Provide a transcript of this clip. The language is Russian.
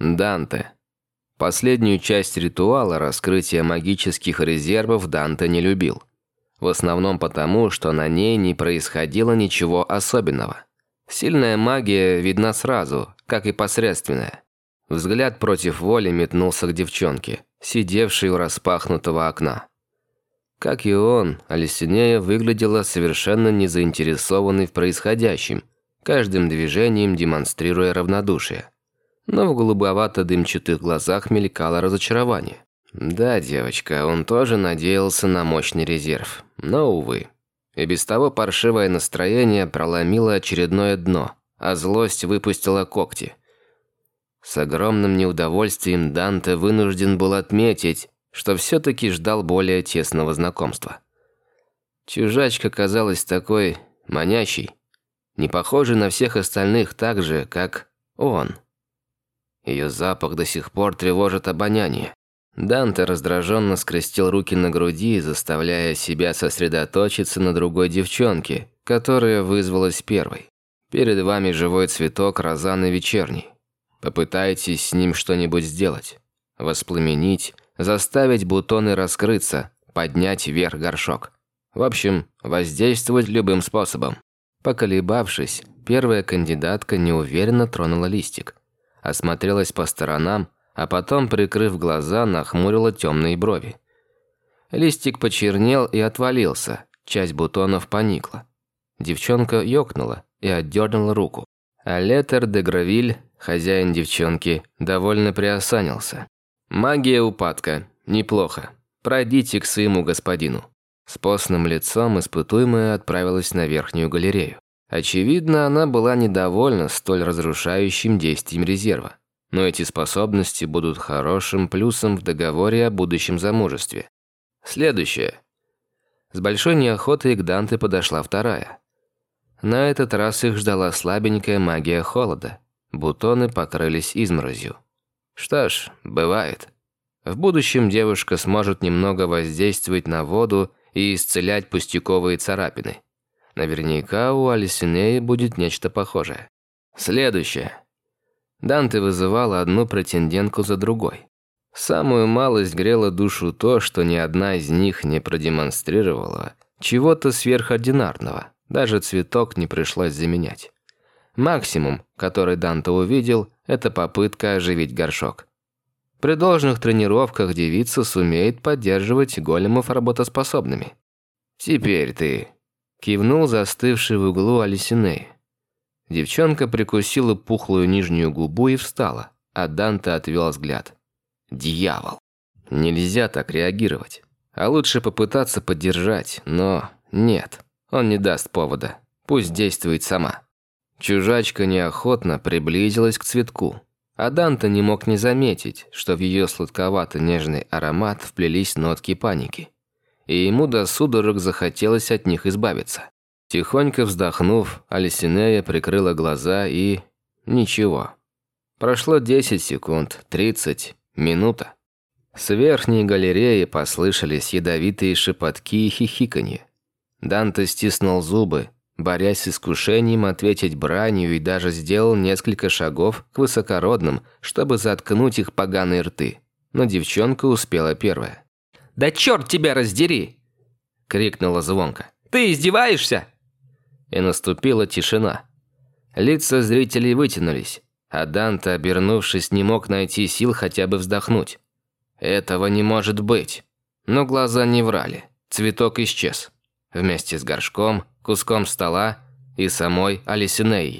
Данте. Последнюю часть ритуала раскрытия магических резервов Данте не любил. В основном потому, что на ней не происходило ничего особенного. Сильная магия видна сразу, как и посредственная. Взгляд против воли метнулся к девчонке, сидевшей у распахнутого окна. Как и он, Алисинея выглядела совершенно не заинтересованной в происходящем, каждым движением демонстрируя равнодушие. Но в голубовато-дымчатых глазах мелькало разочарование. Да, девочка, он тоже надеялся на мощный резерв, но, увы. И без того паршивое настроение проломило очередное дно, а злость выпустила когти. С огромным неудовольствием Данте вынужден был отметить, что все-таки ждал более тесного знакомства. Чужачка казалась такой манящей, не похожей на всех остальных так же, как он. Ее запах до сих пор тревожит обоняние. Данте раздраженно скрестил руки на груди, заставляя себя сосредоточиться на другой девчонке, которая вызвалась первой. Перед вами живой цветок розаны вечерний. Попытайтесь с ним что-нибудь сделать. Воспламенить, заставить бутоны раскрыться, поднять вверх горшок. В общем, воздействовать любым способом. Поколебавшись, первая кандидатка неуверенно тронула листик. Осмотрелась по сторонам, а потом, прикрыв глаза, нахмурила темные брови. Листик почернел и отвалился, часть бутонов поникла. Девчонка ёкнула и отдернула руку. А Летер де Гравиль, хозяин девчонки, довольно приосанился. «Магия упадка. Неплохо. Пройдите к своему господину». С постным лицом испытуемая отправилась на верхнюю галерею. Очевидно, она была недовольна столь разрушающим действием резерва. Но эти способности будут хорошим плюсом в договоре о будущем замужестве. Следующее. С большой неохотой к Данте подошла вторая. На этот раз их ждала слабенькая магия холода. Бутоны покрылись изморозью. Что ж, бывает. В будущем девушка сможет немного воздействовать на воду и исцелять пустяковые царапины. Наверняка у Алисинеи будет нечто похожее. Следующее. Данте вызывала одну претендентку за другой. Самую малость грела душу то, что ни одна из них не продемонстрировала чего-то сверхординарного. Даже цветок не пришлось заменять. Максимум, который Данте увидел, это попытка оживить горшок. При должных тренировках девица сумеет поддерживать големов работоспособными. «Теперь ты», – кивнул застывший в углу Алисиней. Девчонка прикусила пухлую нижнюю губу и встала, а Данте отвел взгляд. «Дьявол! Нельзя так реагировать. А лучше попытаться поддержать, но нет». Он не даст повода. Пусть действует сама. Чужачка неохотно приблизилась к цветку. А Данте не мог не заметить, что в ее сладковато-нежный аромат вплелись нотки паники. И ему до судорог захотелось от них избавиться. Тихонько вздохнув, Алисинея прикрыла глаза и... Ничего. Прошло 10 секунд, 30, минута. С верхней галереи послышались ядовитые шепотки и хихиканье. Данте стиснул зубы, борясь с искушением ответить бранью и даже сделал несколько шагов к высокородным, чтобы заткнуть их поганые рты. Но девчонка успела первая. «Да черт тебя раздери!» – крикнула звонко. «Ты издеваешься?» И наступила тишина. Лица зрителей вытянулись, а Данте, обернувшись, не мог найти сил хотя бы вздохнуть. Этого не может быть. Но глаза не врали. Цветок исчез вместе с горшком, куском стола и самой Алисинеей.